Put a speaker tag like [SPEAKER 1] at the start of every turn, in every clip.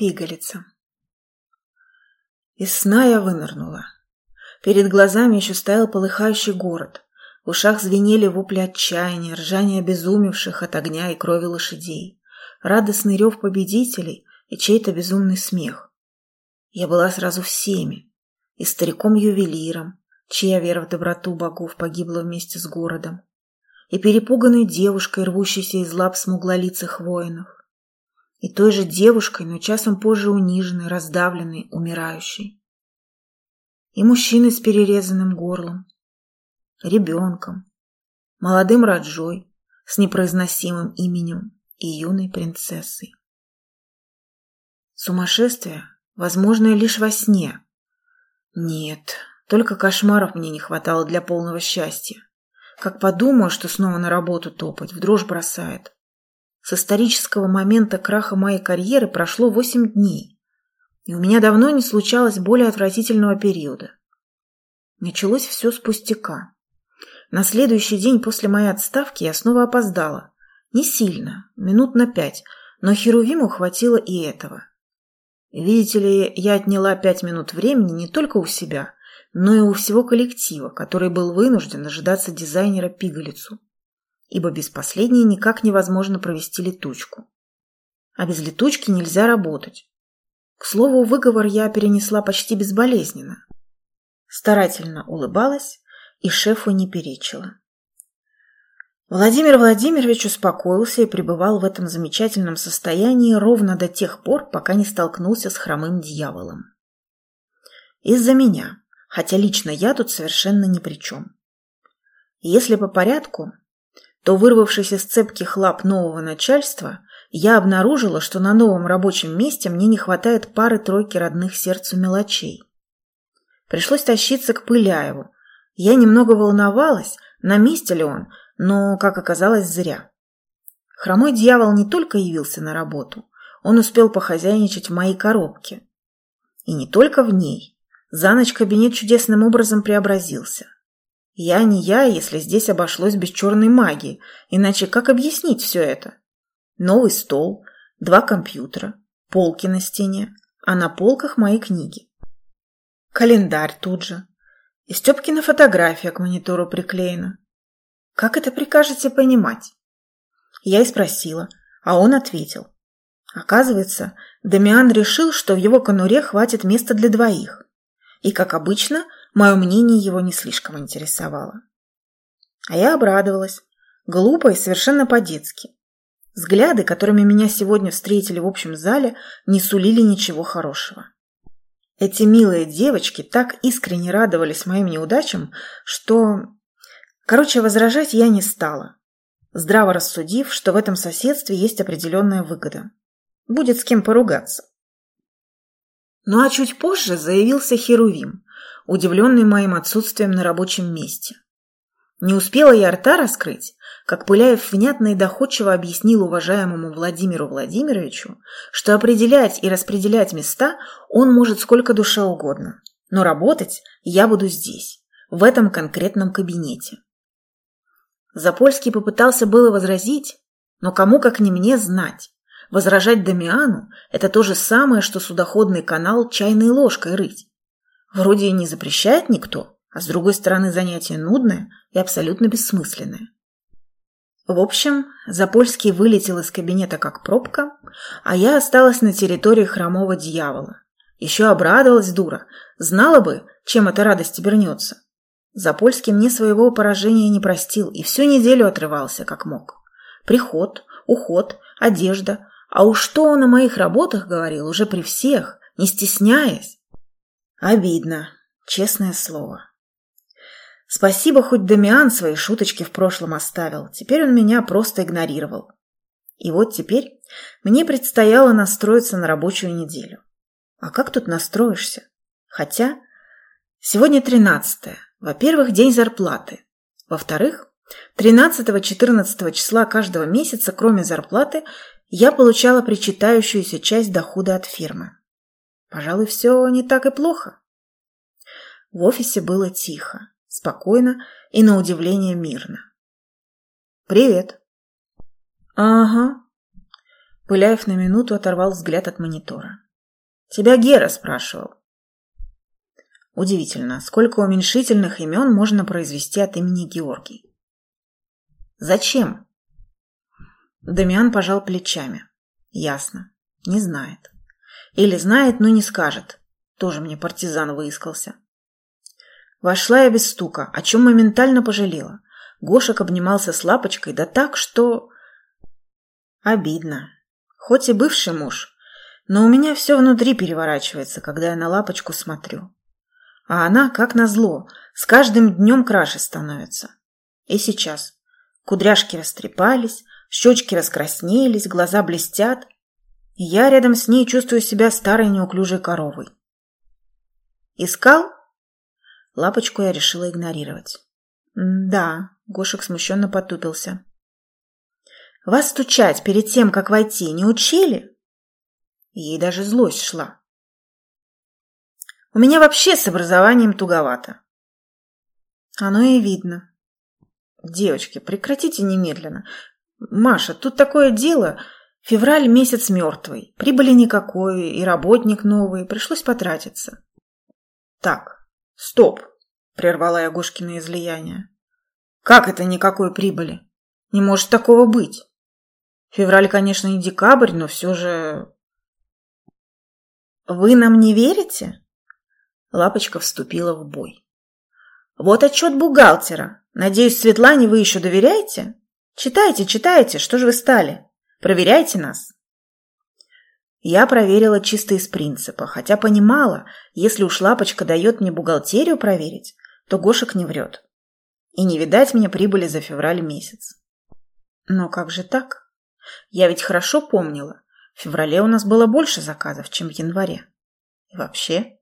[SPEAKER 1] Пигалица. Из сна я вынырнула. Перед глазами еще стоял полыхающий город. В ушах звенели вопли отчаяния, ржание обезумевших от огня и крови лошадей, радостный рев победителей и чей-то безумный смех. Я была сразу всеми. И стариком-ювелиром, чья вера в доброту богов погибла вместе с городом, и перепуганной девушкой, рвущейся из лап смуглолицых воинов, и той же девушкой, но часом позже униженной, раздавленной, умирающей. И мужчиной с перерезанным горлом, ребенком, молодым Раджой с непроизносимым именем и юной принцессой. Сумасшествие, возможное лишь во сне. Нет, только кошмаров мне не хватало для полного счастья. Как подумаю, что снова на работу топать, в дрожь бросает. С исторического момента краха моей карьеры прошло восемь дней, и у меня давно не случалось более отвратительного периода. Началось все с пустяка. На следующий день после моей отставки я снова опоздала. Не сильно, минут на пять, но Херувиму хватило и этого. Видите ли, я отняла пять минут времени не только у себя, но и у всего коллектива, который был вынужден дожидаться дизайнера Пигалицу ибо без последней никак невозможно провести летучку. А без летучки нельзя работать. К слову, выговор я перенесла почти безболезненно. Старательно улыбалась и шефу не перечила. Владимир Владимирович успокоился и пребывал в этом замечательном состоянии ровно до тех пор, пока не столкнулся с хромым дьяволом. Из-за меня, хотя лично я тут совершенно ни при чем. Если по порядку, то, вырвавшись из цепких лап нового начальства, я обнаружила, что на новом рабочем месте мне не хватает пары-тройки родных сердцу мелочей. Пришлось тащиться к Пыляеву. Я немного волновалась, на месте ли он, но, как оказалось, зря. Хромой дьявол не только явился на работу, он успел похозяйничать в моей коробке. И не только в ней. За ночь кабинет чудесным образом преобразился. Я не я, если здесь обошлось без черной магии, иначе как объяснить все это? Новый стол, два компьютера, полки на стене, а на полках мои книги. Календарь тут же. И Степкина фотография к монитору приклеена. Как это прикажете понимать? Я и спросила, а он ответил. Оказывается, Дамиан решил, что в его конуре хватит места для двоих. И, как обычно, Мое мнение его не слишком интересовало. А я обрадовалась. Глупо и совершенно по-детски. Взгляды, которыми меня сегодня встретили в общем зале, не сулили ничего хорошего. Эти милые девочки так искренне радовались моим неудачам, что... Короче, возражать я не стала, здраво рассудив, что в этом соседстве есть определенная выгода. Будет с кем поругаться. Ну а чуть позже заявился Херувим, удивленный моим отсутствием на рабочем месте. Не успела я рта раскрыть, как Пыляев внятно и доходчиво объяснил уважаемому Владимиру Владимировичу, что определять и распределять места он может сколько душе угодно, но работать я буду здесь, в этом конкретном кабинете. Запольский попытался было возразить, но кому как не мне знать. Возражать Дамиану – это то же самое, что судоходный канал чайной ложкой рыть. Вроде и не запрещает никто, а с другой стороны занятие нудное и абсолютно бессмысленное. В общем, Запольский вылетел из кабинета как пробка, а я осталась на территории хромого дьявола. Еще обрадовалась дура, знала бы, чем эта радость обернется. Запольский мне своего поражения не простил и всю неделю отрывался, как мог. Приход, уход, одежда. А уж что он о моих работах говорил уже при всех, не стесняясь. Обидно, честное слово. Спасибо, хоть Дамиан свои шуточки в прошлом оставил. Теперь он меня просто игнорировал. И вот теперь мне предстояло настроиться на рабочую неделю. А как тут настроишься? Хотя сегодня тринадцатое. Во-первых, день зарплаты. Во-вторых, 13-14 числа каждого месяца, кроме зарплаты, я получала причитающуюся часть дохода от фирмы. Пожалуй, все не так и плохо. В офисе было тихо, спокойно и, на удивление, мирно. «Привет». «Ага». Пыляев на минуту оторвал взгляд от монитора. Тебя Гера спрашивал. Удивительно, сколько уменьшительных имен можно произвести от имени Георгий. Зачем? Дамиан пожал плечами. Ясно. Не знает. Или знает, но не скажет. Тоже мне партизан выискался. Вошла я без стука, о чем моментально пожалела. Гошек обнимался с лапочкой, да так, что... Обидно. Хоть и бывший муж, но у меня все внутри переворачивается, когда я на лапочку смотрю. А она, как назло, с каждым днем краше становится. И сейчас. Кудряшки растрепались, щечки раскраснелись, глаза блестят. Я рядом с ней чувствую себя старой неуклюжей коровой. «Искал?» Лапочку я решила игнорировать. «Да», — Гошек смущенно потупился. «Вас стучать перед тем, как войти, не учили?» Ей даже злость шла. «У меня вообще с образованием туговато». «Оно и видно». «Девочки, прекратите немедленно. Маша, тут такое дело. Февраль месяц мертвый, прибыли никакой, и работник новый, пришлось потратиться». «Так, стоп!» – прервала я Гошкина излияние. «Как это никакой прибыли? Не может такого быть. Февраль, конечно, не декабрь, но все же...» «Вы нам не верите?» Лапочка вступила в бой. «Вот отчет бухгалтера. Надеюсь, Светлане вы еще доверяете? Читайте, читайте, что же вы стали? Проверяйте нас». Я проверила чисто из принципа, хотя понимала, если уж Лапочка дает мне бухгалтерию проверить, то Гошек не врет. И не видать мне прибыли за февраль месяц. Но как же так? Я ведь хорошо помнила, в феврале у нас было больше заказов, чем в январе. И вообще...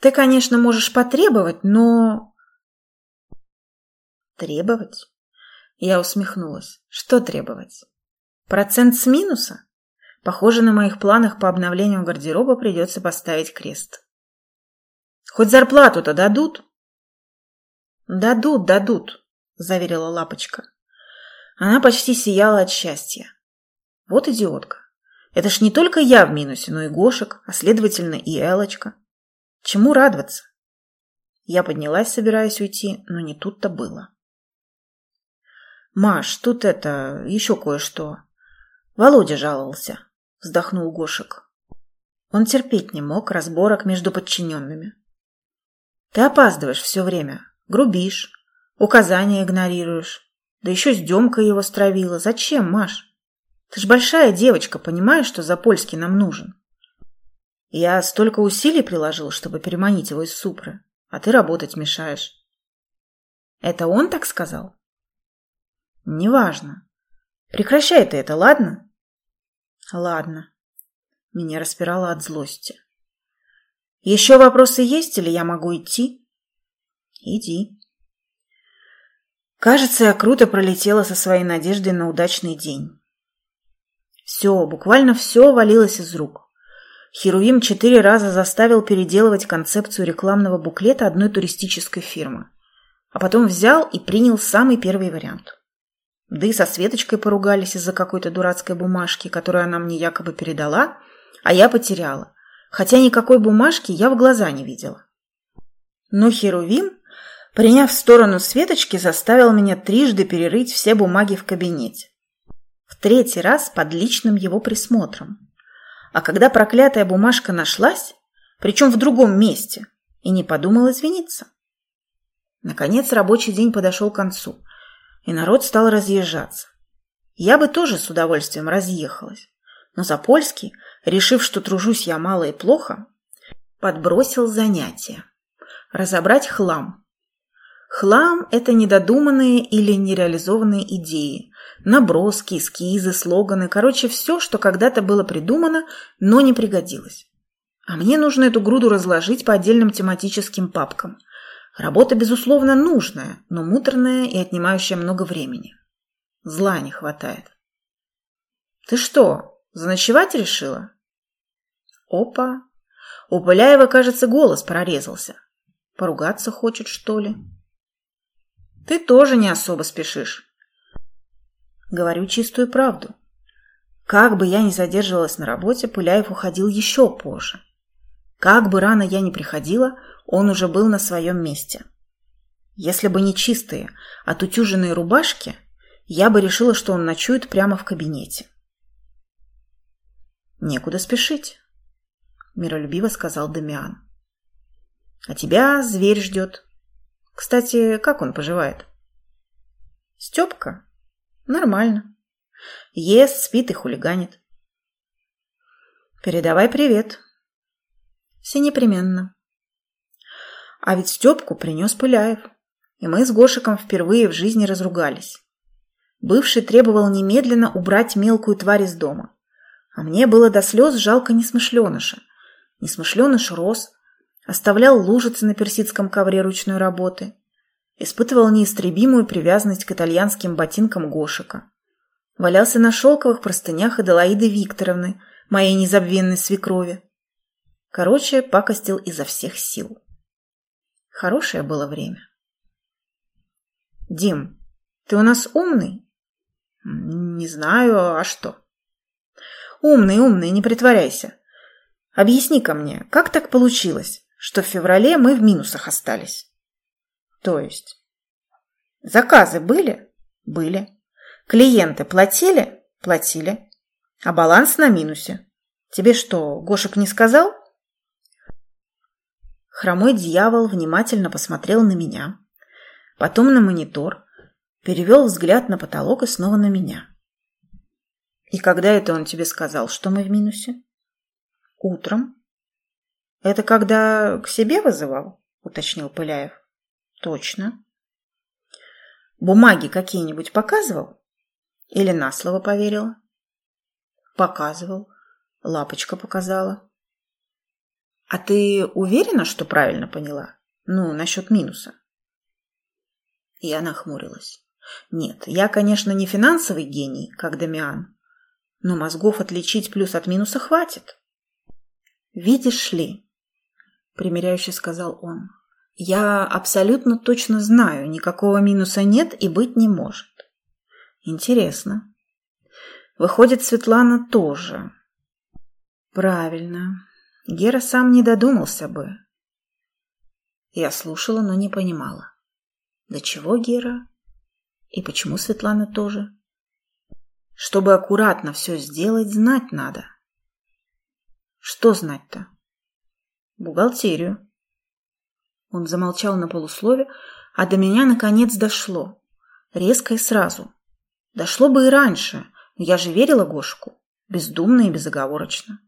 [SPEAKER 1] Ты, конечно, можешь потребовать, но... Требовать? Я усмехнулась. Что требовать? Процент с минуса? Похоже, на моих планах по обновлению гардероба придется поставить крест. Хоть зарплату-то дадут? Дадут, дадут, заверила Лапочка. Она почти сияла от счастья. Вот идиотка. Это ж не только я в минусе, но и Гошек, а следовательно и Элочка. Чему радоваться? Я поднялась, собираясь уйти, но не тут-то было. «Маш, тут это... еще кое-что. Володя жаловался вздохнул Гошек. Он терпеть не мог разборок между подчиненными. Ты опаздываешь все время, грубишь, указания игнорируешь. Да еще с Демкой его стравила. Зачем, Маш? Ты ж большая девочка, понимаешь, что Запольский нам нужен. Я столько усилий приложил, чтобы переманить его из Супры, а ты работать мешаешь. Это он так сказал? Неважно. Прекращай ты это, ладно? Ладно. Меня распирало от злости. Еще вопросы есть или я могу идти? Иди. Кажется, я круто пролетела со своей надеждой на удачный день. Все, буквально все валилось из рук. Херувим четыре раза заставил переделывать концепцию рекламного буклета одной туристической фирмы, а потом взял и принял самый первый вариант. Да и со Светочкой поругались из-за какой-то дурацкой бумажки, которую она мне якобы передала, а я потеряла. Хотя никакой бумажки я в глаза не видела. Но Херувим, приняв сторону Светочки, заставил меня трижды перерыть все бумаги в кабинете. В третий раз под личным его присмотром. А когда проклятая бумажка нашлась, причем в другом месте, и не подумал извиниться. Наконец рабочий день подошел к концу – и народ стал разъезжаться. Я бы тоже с удовольствием разъехалась, но Запольский, решив, что тружусь я мало и плохо, подбросил занятие. Разобрать хлам. Хлам – это недодуманные или нереализованные идеи, наброски, эскизы, слоганы, короче, все, что когда-то было придумано, но не пригодилось. А мне нужно эту груду разложить по отдельным тематическим папкам, Работа, безусловно, нужная, но муторная и отнимающая много времени. Зла не хватает. «Ты что, заночевать решила?» «Опа! У Пыляева, кажется, голос прорезался. Поругаться хочет, что ли?» «Ты тоже не особо спешишь». «Говорю чистую правду. Как бы я ни задерживалась на работе, Пыляев уходил еще позже. Как бы рано я ни приходила, он уже был на своем месте. Если бы не чистые, отутюженные рубашки, я бы решила, что он ночует прямо в кабинете. «Некуда спешить», — миролюбиво сказал Дамиан. «А тебя зверь ждет. Кстати, как он поживает?» «Степка? Нормально. Ест, спит и хулиганит. Передавай привет. Все непременно. А ведь Степку принес Пыляев, и мы с Гошиком впервые в жизни разругались. Бывший требовал немедленно убрать мелкую тварь из дома. А мне было до слез жалко несмышленыша. Несмышленыш рос, оставлял лужицы на персидском ковре ручной работы, испытывал неистребимую привязанность к итальянским ботинкам Гошика. Валялся на шелковых простынях Аделаиды Викторовны, моей незабвенной свекрови. Короче, пакостил изо всех сил. Хорошее было время. «Дим, ты у нас умный?» «Не знаю, а что?» «Умный, умный, не притворяйся. Объясни-ка мне, как так получилось, что в феврале мы в минусах остались?» «То есть?» «Заказы были?» «Были. Клиенты платили? Платили. А баланс на минусе. Тебе что, Гошек не сказал? Хромой дьявол внимательно посмотрел на меня, потом на монитор, перевел взгляд на потолок и снова на меня. И когда это он тебе сказал, что мы в минусе? Утром. Это когда к себе вызывал? Уточнил Пыляев. Точно. Бумаги какие-нибудь показывал? Или на слово поверила? Показывал. Лапочка показала. А ты уверена, что правильно поняла? Ну, насчет минуса. Я нахмурилась. Нет, я, конечно, не финансовый гений, как Дамиан, но мозгов отличить плюс от минуса хватит. Видишь ли, примиряюще сказал он, я абсолютно точно знаю, никакого минуса нет и быть не может. Интересно. Выходит, Светлана тоже. Правильно. Гера сам не додумался бы. Я слушала, но не понимала. Для чего Гера? И почему Светлана тоже? Чтобы аккуратно все сделать, знать надо. Что знать-то? Бухгалтерию. Он замолчал на полуслове, а до меня наконец дошло. Резко и сразу. Дошло бы и раньше, но я же верила Гошку. Бездумно и безоговорочно.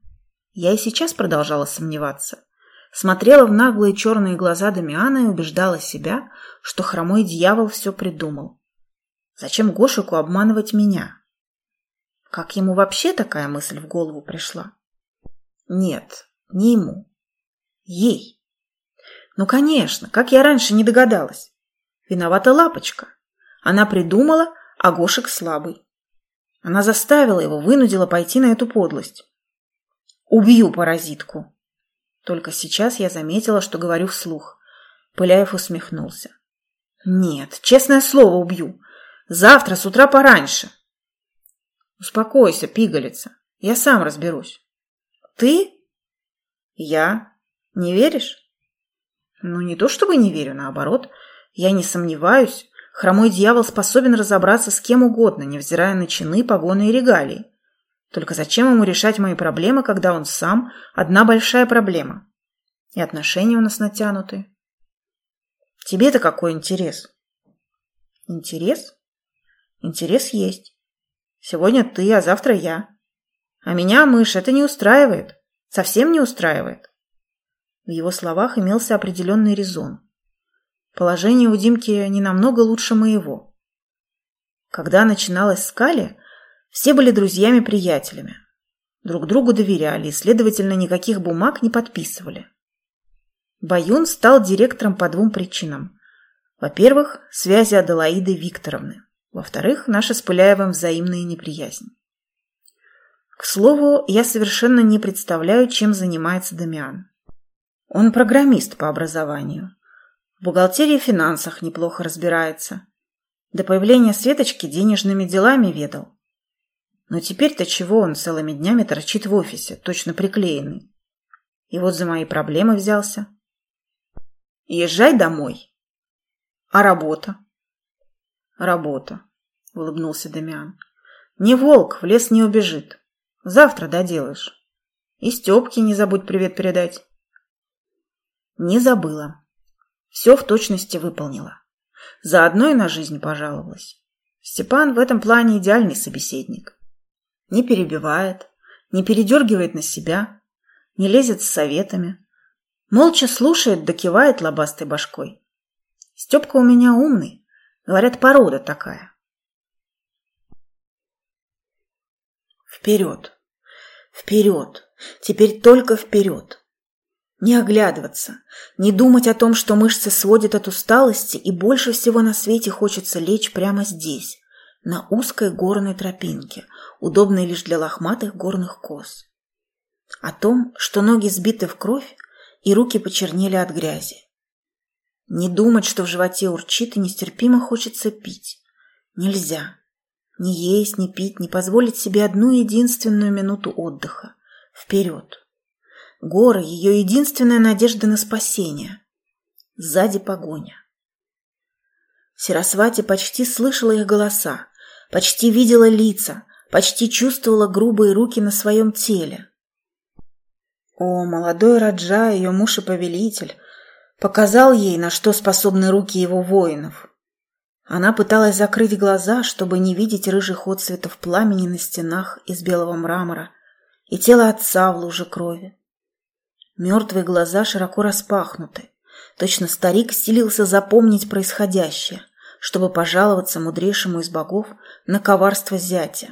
[SPEAKER 1] Я и сейчас продолжала сомневаться. Смотрела в наглые черные глаза Дамиана и убеждала себя, что хромой дьявол все придумал. Зачем Гошику обманывать меня? Как ему вообще такая мысль в голову пришла? Нет, не ему. Ей. Ну, конечно, как я раньше не догадалась. Виновата Лапочка. Она придумала, а Гошек слабый. Она заставила его, вынудила пойти на эту подлость. «Убью паразитку!» Только сейчас я заметила, что говорю вслух. Пыляев усмехнулся. «Нет, честное слово, убью. Завтра с утра пораньше». «Успокойся, пигалица. Я сам разберусь». «Ты?» «Я. Не веришь?» «Ну, не то чтобы не верю, наоборот. Я не сомневаюсь. Хромой дьявол способен разобраться с кем угодно, невзирая на чины, погоны и регалии. Только зачем ему решать мои проблемы, когда он сам одна большая проблема? И отношения у нас натянуты. Тебе-то какой интерес? Интерес? Интерес есть. Сегодня ты, а завтра я. А меня, мышь, это не устраивает. Совсем не устраивает. В его словах имелся определенный резон. Положение у Димки не намного лучше моего. Когда начиналась скали, все были друзьями-приятелями. Друг другу доверяли и, следовательно, никаких бумаг не подписывали. Баюн стал директором по двум причинам. Во-первых, связи Аделаиды Викторовны. Во-вторых, наша с Пыляевым взаимная неприязнь. К слову, я совершенно не представляю, чем занимается Дамиан. Он программист по образованию. В бухгалтерии и финансах неплохо разбирается. До появления Светочки денежными делами ведал. Но теперь-то чего он целыми днями торчит в офисе, точно приклеенный? И вот за мои проблемы взялся. Езжай домой. А работа? Работа, улыбнулся Демиан. Не волк, в лес не убежит. Завтра доделаешь. И Степке не забудь привет передать. Не забыла. Все в точности выполнила. Заодно и на жизнь пожаловалась. Степан в этом плане идеальный собеседник. Не перебивает, не передергивает на себя, не лезет с советами. Молча слушает да кивает лобастой башкой. Степка у меня умный. Говорят, порода такая. Вперед. Вперед. Теперь только вперед. Не оглядываться, не думать о том, что мышцы сводят от усталости, и больше всего на свете хочется лечь прямо здесь, на узкой горной тропинке, удобной лишь для лохматых горных коз. О том, что ноги сбиты в кровь и руки почернели от грязи. Не думать, что в животе урчит и нестерпимо хочется пить. Нельзя. Ни есть, ни пить, не позволить себе одну единственную минуту отдыха. Вперед. Горы – ее единственная надежда на спасение. Сзади погоня. Сиросвати почти слышала их голоса, почти видела лица, почти чувствовала грубые руки на своем теле. О, молодой Раджа, ее муж и повелитель, показал ей, на что способны руки его воинов. Она пыталась закрыть глаза, чтобы не видеть рыжих отцветов пламени на стенах из белого мрамора и тело отца в луже крови. Мертвые глаза широко распахнуты. Точно старик стелился запомнить происходящее, чтобы пожаловаться мудрейшему из богов на коварство зятя.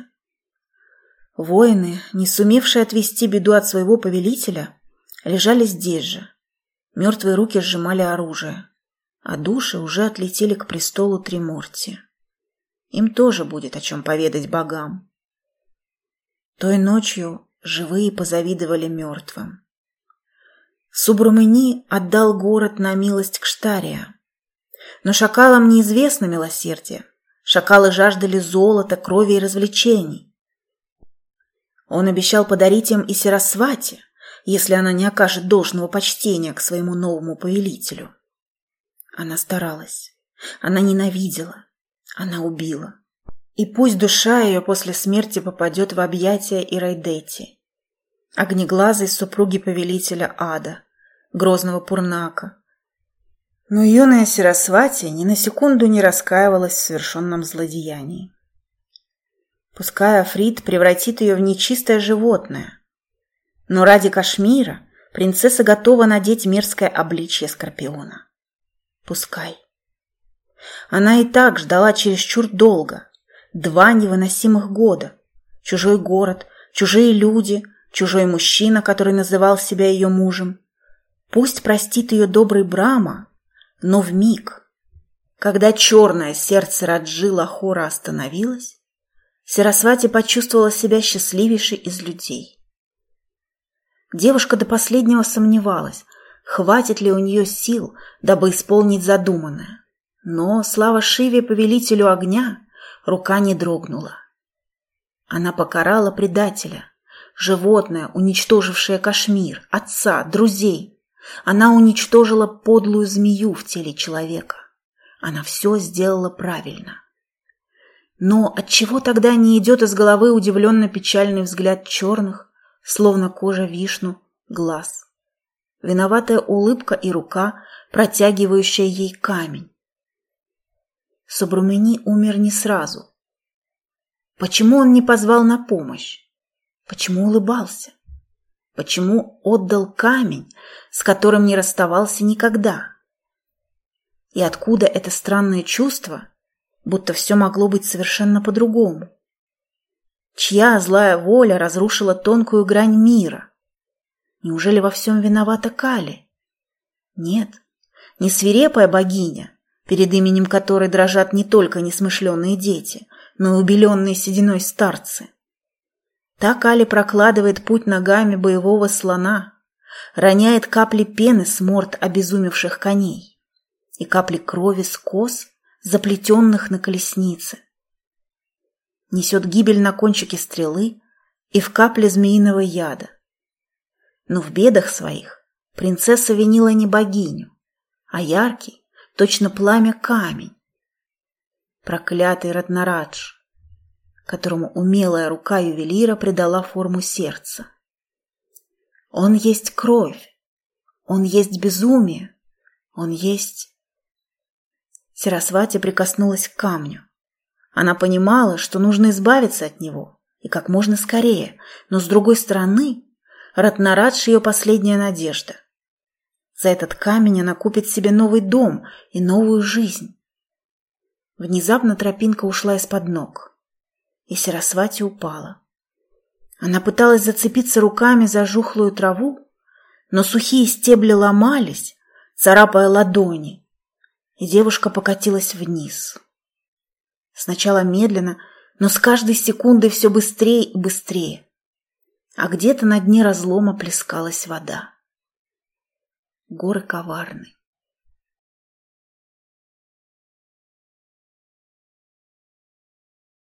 [SPEAKER 1] Воины, не сумевшие отвести беду от своего повелителя, лежали здесь же. Мертвые руки сжимали оружие, а души уже отлетели к престолу Триморти. Им тоже будет о чем поведать богам. Той ночью живые позавидовали мертвым. Субрумыни отдал город на милость к Штария. Но шакалам неизвестно милосердие. Шакалы жаждали золота, крови и развлечений. Он обещал подарить им и Сиросвати, если она не окажет должного почтения к своему новому повелителю. Она старалась. Она ненавидела. Она убила. И пусть душа ее после смерти попадет в объятия Ирайдети, огнеглазой супруги повелителя ада, грозного Пурнака. Но юная Сиросвати ни на секунду не раскаивалась в совершенном злодеянии. Пускай Африт превратит ее в нечистое животное. Но ради Кашмира принцесса готова надеть мерзкое обличье Скорпиона. Пускай. Она и так ждала чересчур долго. Два невыносимых года. Чужой город, чужие люди, чужой мужчина, который называл себя ее мужем. Пусть простит ее добрый Брама, но в миг, когда черное сердце Раджи Лахора остановилось, Сиросвати почувствовала себя счастливейшей из людей. Девушка до последнего сомневалась, хватит ли у нее сил, дабы исполнить задуманное. Но, слава Шиве, повелителю огня, рука не дрогнула. Она покарала предателя, животное, уничтожившее Кашмир, отца, друзей, она уничтожила подлую змею в теле человека. Она все сделала правильно. Но отчего тогда не идет из головы удивленно печальный взгляд черных, словно кожа вишну, глаз? Виноватая улыбка и рука, протягивающая ей камень. Сабрумени умер не сразу. Почему он не позвал на помощь? Почему улыбался? Почему отдал камень, с которым не расставался никогда? И откуда это странное чувство, будто все могло быть совершенно по-другому? Чья злая воля разрушила тонкую грань мира? Неужели во всем виновата Кали? Нет, не свирепая богиня, перед именем которой дрожат не только несмышленные дети, но и убеленные сединой старцы. Так Али прокладывает путь ногами боевого слона, роняет капли пены с морд обезумевших коней и капли крови с кос, заплетенных на колеснице. несет гибель на кончике стрелы и в капле змеиного яда. Но в бедах своих принцесса винила не богиню, а яркий, точно пламя камень. Проклятый Ратнарадж, которому умелая рука ювелира придала форму сердца. Он есть кровь, он есть безумие, он есть... Сиросвати прикоснулась к камню. Она понимала, что нужно избавиться от него, и как можно скорее, но с другой стороны, Ратнарадж – ее последняя надежда. За этот камень она купит себе новый дом и новую жизнь. Внезапно тропинка ушла из-под ног, и Сиросвати упала. Она пыталась зацепиться руками за жухлую траву, но сухие стебли ломались, царапая ладони, и девушка покатилась вниз. Сначала медленно, но с каждой секундой все быстрее и быстрее. А где-то на дне разлома плескалась вода. Горы коварны.